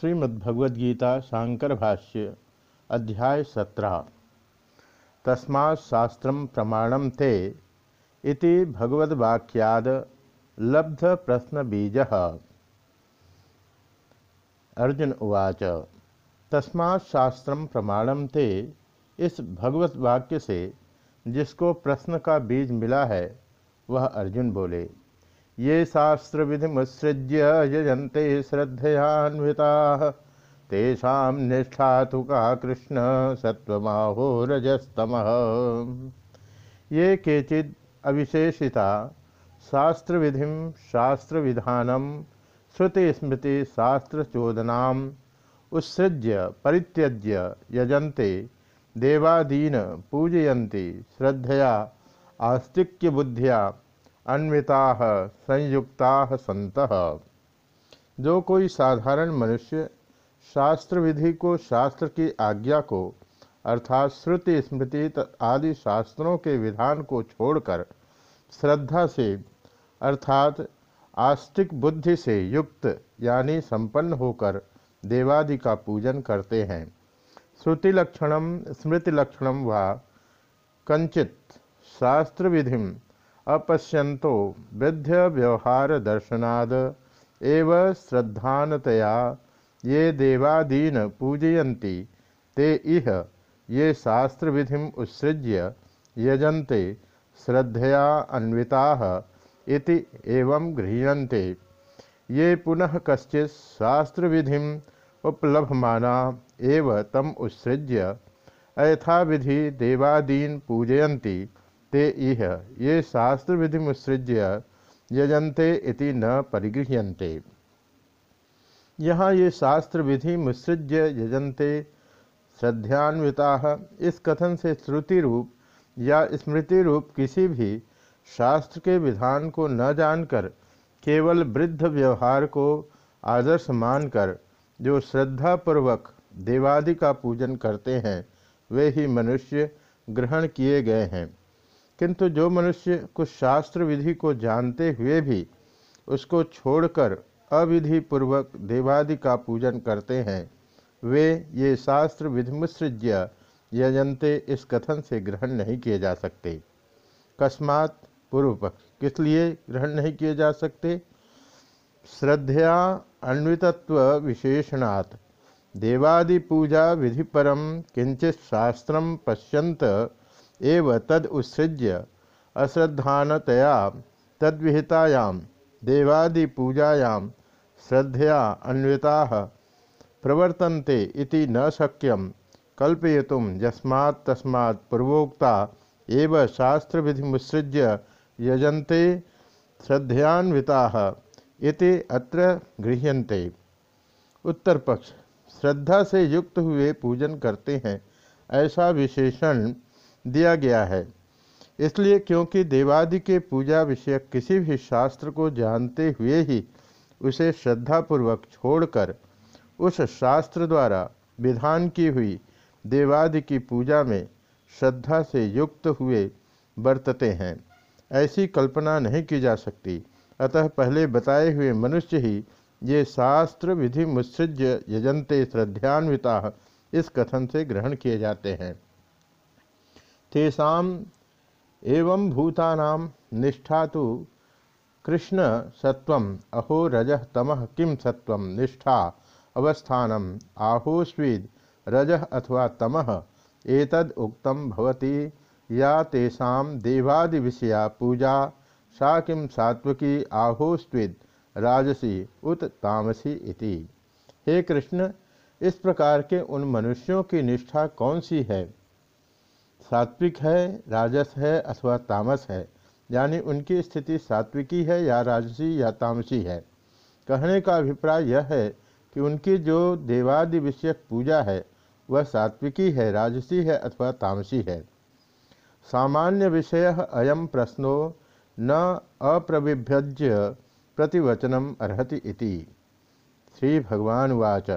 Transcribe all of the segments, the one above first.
श्रीमद्भगवद्गीता शांकर भाष्य अध्याय सत्रह। तस्मा शास्त्र प्रमाणम ते इति भगवद्वाक्याद लब्ध प्रश्न बीज अर्जुन उवाच तस्मा शास्त्र प्रमाणम ते इस भगवत वाक्य से जिसको प्रश्न का बीज मिला है, वह अर्जुन बोले ये शास्त्र विधि मुत्सृज्य यजंते श्रद्धयान्विता। तेषा निष्ठा तो का कृष्ण सत्वमाहो रजस्तम। ये केचिद अविशेषिता शास्त्र विधि शास्त्र विधानम श्रुति स्मृति शास्त्र उत्सृज्य, परित्यज्य, यजन्ते, देवादीन पूजयन्ति, श्रद्धया आस्तिक्य बुद्धिया अन्विता, संयुक्ता संत। जो कोई साधारण मनुष्य शास्त्र विधि को, शास्त्र की आज्ञा को, अर्थात श्रुति, स्मृति आदि शास्त्रों के विधान को छोड़कर श्रद्धा से, अर्थात आस्तिक बुद्धि से युक्त, यानी संपन्न होकर देवादि का पूजन करते हैं। श्रुति लक्षणम, स्मृति लक्षणम व कंचित शास्त्र विधि अपश्यंतो वृद्ध व्यवहार दर्शनाद एव श्रद्धानतया ये देवादीन पूजयन्ति, ते इह ये शास्त्र विधि उत्सृज्य यजन्ते, श्रद्धया अन्विता इति एवं गृह्यन्ते। ये पुनः कश्चि शास्त्र विधि उपलभमाना एव तम उत्सृज्य अयथा विधि देवादीन पूजयन्ति। ते इह, ये शास्त्र विधि मुसृज्य यजंते इति न परिगृह्यन्ते। यहाँ ये शास्त्र विधि मुसृज्य यजंते श्रद्धान्विता, इस कथन से श्रुति रूप या स्मृति रूप किसी भी शास्त्र के विधान को न जानकर, केवल वृद्ध व्यवहार को आदर्श मानकर, जो श्रद्धापूर्वक देवादि का पूजन करते हैं, वे ही मनुष्य ग्रहण किए गए हैं। किंतु जो मनुष्य कुछ शास्त्र विधि को जानते हुए भी उसको छोड़कर अविधि पूर्वक देवादि का पूजन करते हैं, वे ये शास्त्र विधिमुसृज्य यजंते इस कथन से ग्रहण नहीं किए जा सकते। कस्मात पूर्व पक्ष किस लिए ग्रहण नहीं किए जा सकते? श्रद्धया अन्वितत्व विशेषणात्। देवादि पूजा विधि परम किंचित शास्त्र पश्यंत एव तद उत्सृज्य अश्रद्धानतया तद्विहितायां, देवादिपूजायां श्रद्धया अन्विता प्रवर्तन्ते इति न शक्यं कल्पयितुं यस्मात् तस्मात् पूर्वोक्ता एव शास्त्र शास्त्रविधिमुत्सृज्य यजन्ते श्रद्धयान्विता इति अत्र गृह्यन्ते। उत्तर पक्ष श्रद्धा से युक्त हुए पूजन करते हैं, ऐसा विशेषण दिया गया है। इसलिए क्योंकि देवादि के पूजा विषयक किसी भी शास्त्र को जानते हुए ही उसे श्रद्धापूर्वक छोड़कर उस शास्त्र द्वारा विधान की हुई देवादि की पूजा में श्रद्धा से युक्त हुए बरतते हैं। ऐसी कल्पना नहीं की जा सकती। अतः पहले बताए हुए मनुष्य ही ये शास्त्र विधि मुत्सृज्य यजंते श्रद्धान्विता इस कथन से ग्रहण किए जाते हैं। तेषाम एवं भूतानाम निष्ठा तो कृष्ण सत्व अहो रज तम किम सत्व निष्ठा अवस्थानम आहोस्वीद रज अथवा तम उक्तम भवति या तेषाम देवादि विषया पूजा, सा किम सात्वकी आहोस्विद राजसी, उत तामसी इति। हे कृष्ण, इस प्रकार के उन मनुष्यों की निष्ठा कौन सी है? सात्विक है, राजस है अथवा तामस है, यानी उनकी स्थिति सात्विकी है या राजसी या तामसी है। कहने का अभिप्राय यह है कि उनकी जो देवादि विषयक पूजा है, वह सात्विकी है, राजसी है अथवा तामसी है। सामान्य विषय अयम प्रश्नो न अप्रविभ्यज्य प्रतिवचनम अर्हति इति। श्री भगवान वाच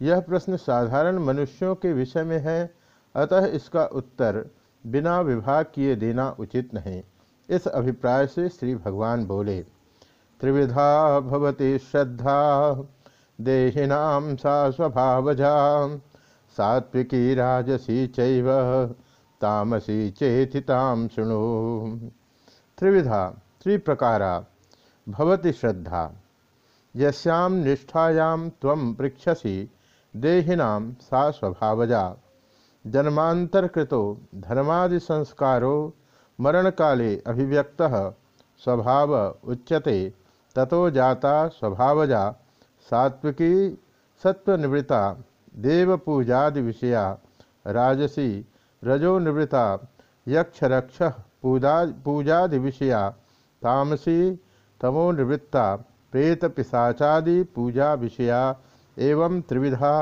यह प्रश्न साधारण मनुष्यों के विषय में है अतः इसका उत्तर बिना विभाग किए देना उचित नहीं। इस अभिप्राय से श्री भगवान बोले, त्रिविधा भवती श्रद्धा देहिनाम सा स्वभावजा, सात्विकी राजसी चैव, तामसी चेतिताम शुणु। त्रिविधा, त्रिप्रकारा, भवति श्रद्धा। यस्याम निष्ठायाम त्वं पृक्षसी देहिनाम सा स्वभावजा। जन्मांतरकृतो धर्मादि संस्कारो मरण काले अभिव्यक्त, स्वभाव उच्यते, ततो जाता स्वभावजा, सात्विकी सत्वनिवृत्ता देवपूजादि विषया राजसी रजोनिवृत्ता, यक्षरक्ष पूजा पूजादि विषया तामसी तमोनिवृत्ता प्रेत पिशाचादि पूजा विषया एवं त्रिविधा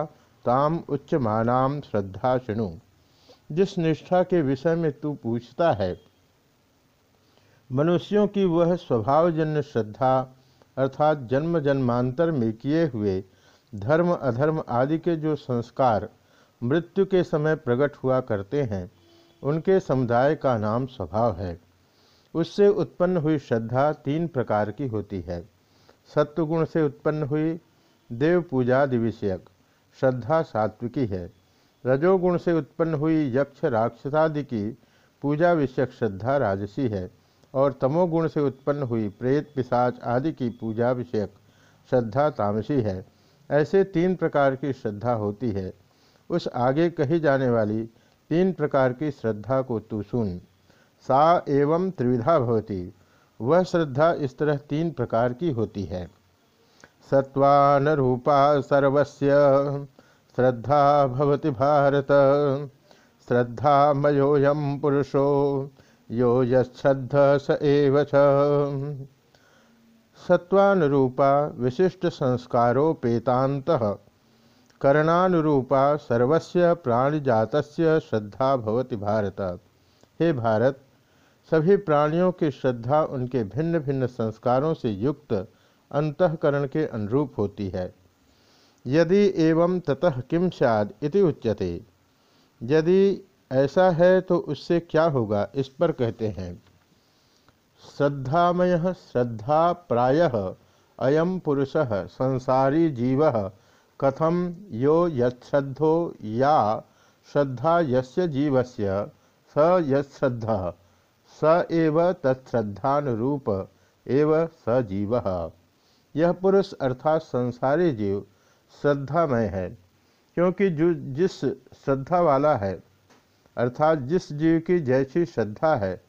ताम उच्चमानाम श्रद्धा शुणु। जिस निष्ठा के विषय में तू पूछता है, मनुष्यों की वह स्वभावजन्य श्रद्धा अर्थात जन्म जन्मांतर में किए हुए धर्म, अधर्म आदि के जो संस्कार मृत्यु के समय प्रकट हुआ करते हैं, उनके समुदाय का नाम स्वभाव है। उससे उत्पन्न हुई श्रद्धा तीन प्रकार की होती है। सत्वगुण से उत्पन्न हुई देव पूजादि विषयक श्रद्धा सात्विकी है। रजोगुण से उत्पन्न हुई यक्ष राक्षसादि की पूजा विषयक श्रद्धा राजसी है और तमोगुण से उत्पन्न हुई प्रेत पिशाच आदि की पूजा विषयक श्रद्धा तामसी है। ऐसे तीन प्रकार की श्रद्धा होती है। उस आगे कही जाने वाली तीन प्रकार की श्रद्धा को तू सुन। सा एवं त्रिविधा भवती। वह श्रद्धा इस तरह तीन प्रकार की होती है। सत्वानरूपा सर्वस्य। श्रद्धा भवति भारत। श्रद्धा मयोयम पुरुषो, यो यश्रद्ध स एव सत्वानुरूपा विशिष्ट संस्कारोपेतांत करणानुरूपा सर्वस्य, प्राणिजातस्य श्रद्धा भवति भारत। हे भारत, सभी प्राणियों की श्रद्धा उनके भिन्न भिन्न संस्कारों से युक्त अंतकरण के अनुरूप होती है। यदि एवं ततः किम सद इति उच्यते। यदि ऐसा है तो उससे क्या होगा, इस पर कहते हैं। श्रद्धामय श्रद्धा प्राय अयम पुरुष संसारी जीव कथम यो यश्रद्धो या श्रद्धा यस्य जीवस्य, स यश्रद्ध स एव तत्श्रद्धानुरूप एव स जीव। यह पुरुष अर्थात संसारी जीव श्रद्धामय है, क्योंकि जो, जिस श्रद्धा वाला है, अर्थात जिस जीव की जैसी श्रद्धा है,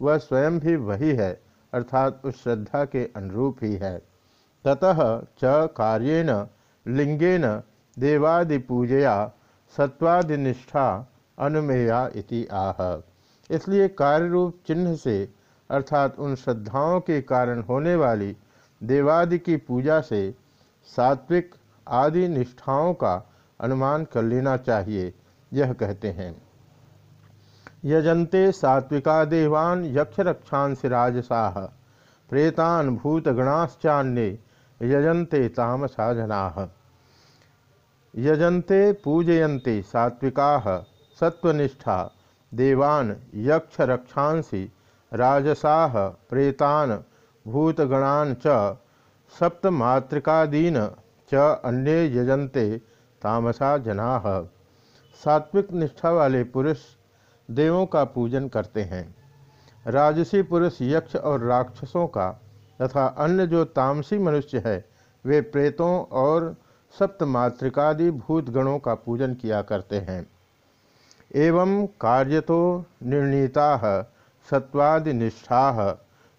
वह स्वयं भी वही है, अर्थात उस श्रद्धा के अनुरूप ही है। ततः च कार्येन, लिंगेन देवादि पूजया सत्वादिनिष्ठा अनुमेया इति आह। इसलिए कार्य रूप चिन्ह से, अर्थात उन श्रद्धाओं के कारण होने वाली देवादि की पूजा से सात्विक आदि निष्ठाओं का अनुमान कर लेना चाहिए, यह कहते हैं। यजंते सात्विका देवान यक्ष रक्षांसि राजसाह प्रेतान भूतगणाश्चान्ये यजन्ते तामसा जना। यजन्ते पूजयन्ते सात्विका सत्वनिष्ठा देवान यक्ष रक्षांसि राजसाह प्रेतान भूतगणान च सप्तमातृकादीन च अन्ये यजन्ते तामसा जना। सात्विक निष्ठा वाले पुरुष देवों का पूजन करते हैं। राजसी पुरुष यक्ष और राक्षसों का तथा अन्य जो तामसी मनुष्य है, वे प्रेतों और सप्तमातृकादि भूतगणों का पूजन किया करते हैं। एवं कार्य तो निर्णीता सत्वादिनिष्ठा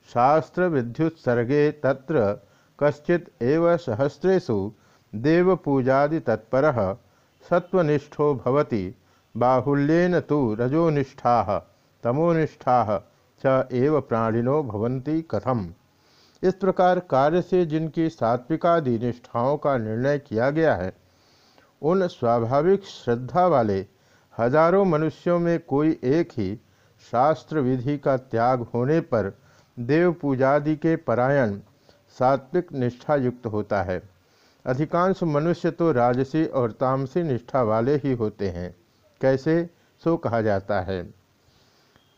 शास्त्र विद्युत्सर्गे तत्र कश्चित एव सहस्रेशु देवपूजादि तत्पर सत्वनिष्ठो भवति। बाहुल्यन तो रजोनिष्ठा, तमोनिष्ठा च एव प्राणिनो भवन्ति कथम। इस प्रकार कार्य से जिनकी सात्विकादि निष्ठाओं का निर्णय किया गया है, उन स्वाभाविक श्रद्धा वाले हज़ारों मनुष्यों में कोई एक ही शास्त्र विधि का त्याग होने पर देव पूजादि के परायण सात्विक निष्ठा युक्त होता है। अधिकांश मनुष्य तो राजसी और तामसी निष्ठा वाले ही होते हैं। कैसे? सो कहा जाता है।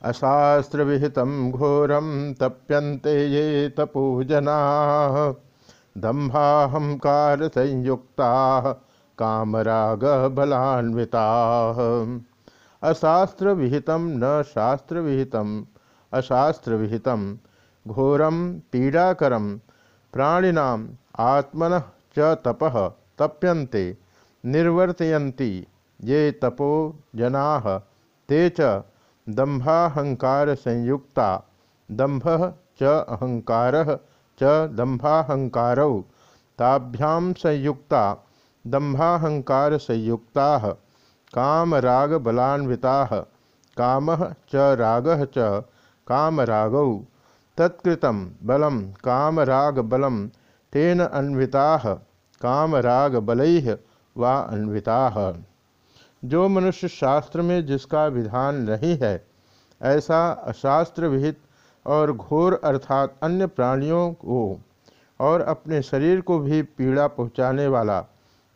अशास्त्र विहित घोरम तप्यंते ये तपोजना दम्भाहंकार संयुक्ता कामराग बलान्विता अशास्त्र विहितम न शास्त्र विहितम अशास्त्र विहितम घोरम पीड़ाकरम प्राणिनाम आत्मन च तपः तप्यन्ते, निर्वर्तयन्ति ये तपो जना। ते च दंभाहंकार संयुक्ता दंभ च अहंकार, च दंभाहंकारौ ताभ्याम संयुक्ता दंभाहंकार संयुक्ता काम बलान्विता काम च राग च काम रागौ तत्कृतं बलम काम राग बलम तेन अन्विता काम राग बलैः वा अन्विता। जो मनुष्य शास्त्र में जिसका विधान नहीं है, ऐसा अशास्त्र विहित और घोर अर्थात अन्य प्राणियों को और अपने शरीर को भी पीड़ा पहुँचाने वाला,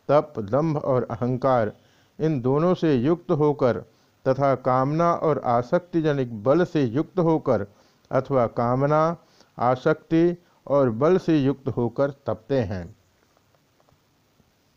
तप दंभ और अहंकार इन दोनों से युक्त होकर तथा कामना और आसक्तिजनिक बल से युक्त होकर अथवा कामना, आसक्ति और बल से युक्त होकर तपते हैं।